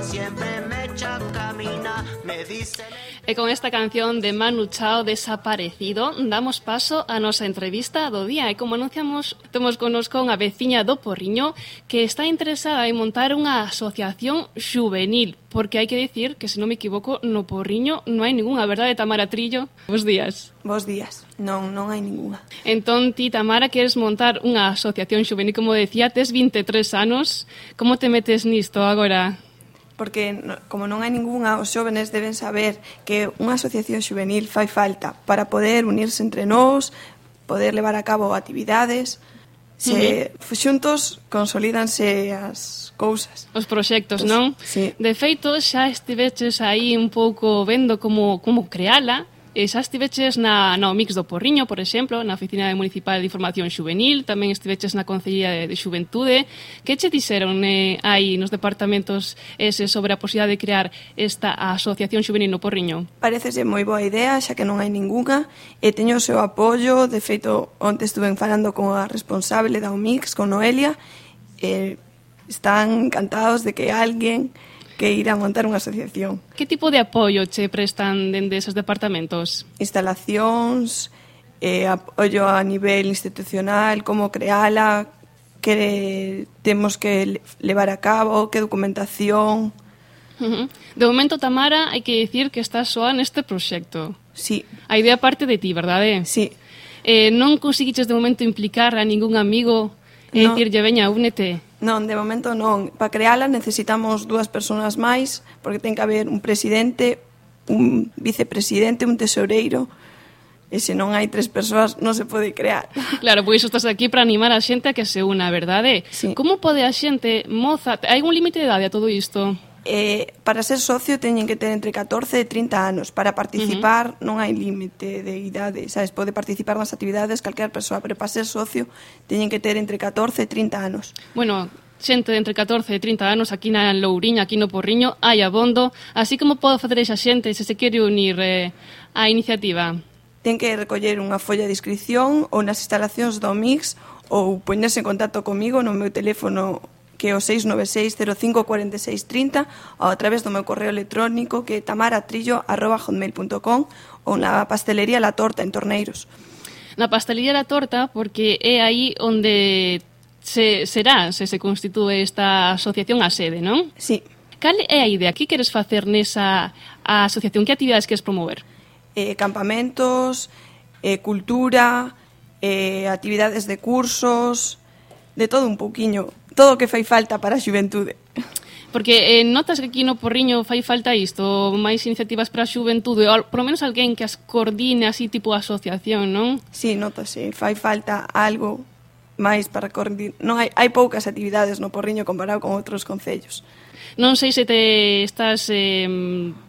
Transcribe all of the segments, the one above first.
que siempre me echa camina, me dice... E con esta canción de Manu Chao Desaparecido damos paso a nosa entrevista do día e como anunciamos temos conosco unha veciña do Porriño que está interesada en montar unha asociación juvenil porque hai que decir que, se non me equivoco, no Porriño non hai ningunha, verdade, Tamara Trillo? Bos días. Bos días. Non, non hai ningunha. Entón, ti, Tamara, queres montar unha asociación juvenil, como decía, tes 23 anos. Como te metes nisto agora? porque como non hai ningunha, os xóvenes deben saber que unha asociación juvenil fai falta para poder unirse entre nós, poder levar a cabo actividades, se uh -huh. xuntos consolidanse as cousas. Os proxectos, non? Sí. De feito, xa estiveches aí un pouco vendo como como creala, E xa estiveches na, na Mix do Porriño, por exemplo, na Oficina Municipal de Información Xuvenil, tamén estiveches na Concellía de, de Xuventude. Que che dixeron eh, aí nos departamentos ese sobre a posibilidade de crear esta Asociación Xuvenil no Porriño? Parecese moi boa idea, xa que non hai ningunha, e teño o seu apoio. De feito, onte estuve falando con a responsable da Omix, con Noelia, e están encantados de que alguén que ir a montar unha asociación. Que tipo de apoio che prestan dende esos departamentos? Instalacións, eh, apoio a nivel institucional, como creala, que temos que levar a cabo, que documentación... Uh -huh. De momento, Tamara, hai que dicir que estás soa neste proxecto. Sí. A idea parte de ti, verdade? Sí. Eh, non conseguiches de momento implicar a ningún amigo É no, dicirlle, veña, únete. Non, de momento non. Para creala necesitamos dúas persoas máis, porque ten que haber un presidente, un vicepresidente, un tesoureiro, e se non hai tres persoas non se pode crear. Claro, pois estás aquí para animar a xente a que se una, verdade? Sí. Como pode a xente, moza, hai un límite de idade a todo isto? Eh, para ser socio teñen que ter entre 14 e 30 anos. Para participar uh -huh. non hai límite de idade, sabes? Pode participar nas actividades calquera persoa, pero para ser socio teñen que ter entre 14 e 30 anos. Bueno, xente de entre 14 e 30 anos aquí na Louriña, aquí no Porriño, hai abondo. Así como pode facer esa xente se se quere unir eh, á iniciativa? Ten que recoller unha folla de inscripción ou nas instalacións do MIX ou poñerse en contacto comigo no meu teléfono que é o 696-054630 ou a través do meu correo electrónico que é tamaratrillo.com ou na pastelería La Torta en Torneiros. Na pastelería La Torta porque é aí onde se será se se constitúe esta asociación a sede, non? Sí. Cal é a idea? Que queres facer nesa a asociación? Que actividades queres promover? Eh, campamentos, eh, cultura, eh, actividades de cursos, de todo un pouquiño todo o que fai falta para a xuventude. Porque eh, notas que aquí no Porriño fai falta isto, máis iniciativas para a xuventude, ou polo menos alguén que as coordine así tipo asociación, non? Sí, notas, sí, fai falta algo máis para coordinar. Non hai, hai poucas actividades no Porriño comparado con outros concellos. Non sei se te estás eh,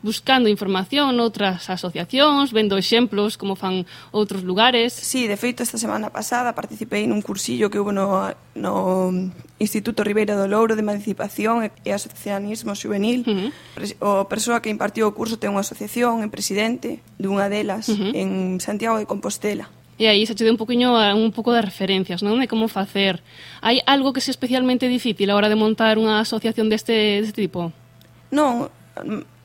buscando información noutras asociacións, vendo exemplos como fan outros lugares. Sí, de feito, esta semana pasada participei nun cursillo que hubo no, no Instituto Ribeira do Louro de Emancipación e Asocianismo Juvenil. Uh -huh. O persoa que impartiu o curso ten unha asociación en presidente dunha delas uh -huh. en Santiago de Compostela e aí xa che deu un poquinho eh, un pouco de referencias, non? De como facer. Hai algo que sea especialmente difícil a hora de montar unha asociación deste, deste tipo? Non,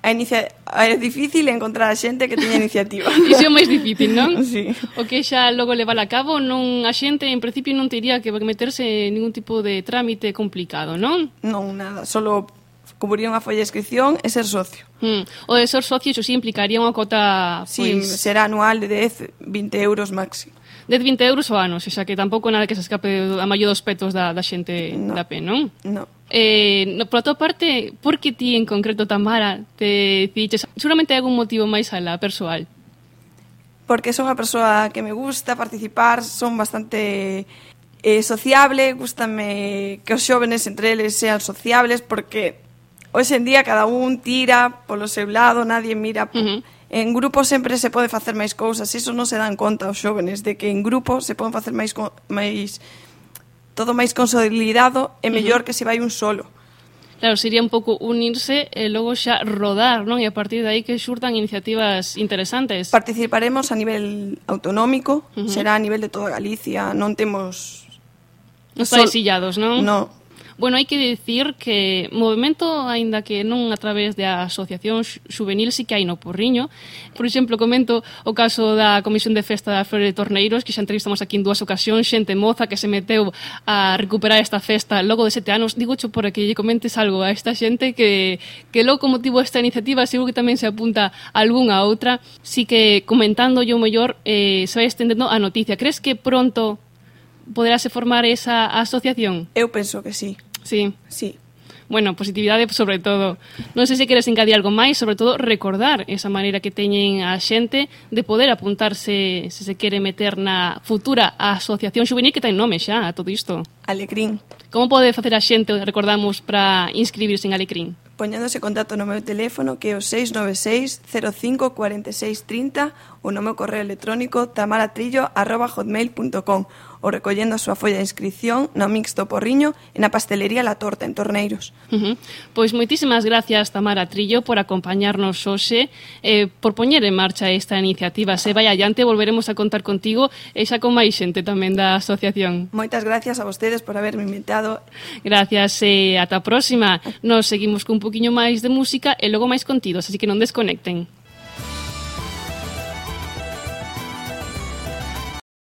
a inicia... é difícil encontrar a xente que teña iniciativa. Iso é máis difícil, non? Sí. O que xa logo levar a cabo, non a xente en principio non teria que meterse en ningún tipo de trámite complicado, non? Non, nada, solo cubrir unha folla de inscripción e ser socio. Hmm. O de ser socio iso sí implicaría unha cota... Sí, pois será anual de 10, 20 euros máximo. 10, 20 euros o ano, xa que tampouco nada que se escape a maior dos petos da, da xente no. da PE, non? No. Eh, no, por a tua parte, por que ti en concreto, Tamara, te dices... Seguramente hai algún motivo máis alá, persoal porque son unha persoa que me gusta participar, son bastante eh, sociable, gustame que os xóvenes entre eles sean sociables, porque hoxe en día cada un tira polo seu lado, nadie mira... Uh -huh. En grupo sempre se pode facer máis cousas, iso non se dan conta os xóvenes de que en grupo se poden facer máis máis todo máis consolidado e mellor uh -huh. que se vai un solo. Claro, sería un pouco unirse e logo xa rodar, non? E a partir de aí que xurtan iniciativas interesantes. Participaremos a nivel autonómico, uh -huh. será a nivel de toda Galicia, non temos... Non estáis illados, non? Non, Bueno, hai que dicir que movimento, aínda que non a través da asociación juvenil, sí que hai no Porriño. Por exemplo, comento o caso da Comisión de Festa da Flore de Torneiros, que xa entrevistamos aquí en dúas ocasións, xente moza que se meteu a recuperar esta festa logo de sete anos. Digo cho por que lle comentes algo a esta xente que, que logo como esta iniciativa, seguro que tamén se apunta a algunha outra. Si que comentando yo mellor, eh, se vai estendendo a noticia. Crees que pronto poderase formar esa asociación? Eu penso que sí. Sí. Sí. Bueno, positividade sobre todo. Non sei se queres engadir algo máis, sobre todo recordar esa maneira que teñen a xente de poder apuntarse se se quere meter na futura asociación juvenil que ten nome xa a todo isto. Alecrín. Como pode facer a xente, recordamos, para inscribirse en Alecrín? Poñéndose contacto no meu teléfono que é o 696-054630 ou no meu correo electrónico tamaratrillo.hotmail.com ou recollendo a súa folla de inscripción no Mixto Porriño e na Pastelería La Torta en Torneiros. Uh -huh. Pois moitísimas gracias Tamara Trillo por acompañarnos hoxe, eh, por poñer en marcha esta iniciativa. Se vai allante, volveremos a contar contigo e xa con máis xente tamén da asociación. Moitas gracias a vostedes vostedes por haberme invitado. Gracias, e eh, ata a próxima. Nos seguimos cun poquinho máis de música e logo máis contidos, así que non desconecten.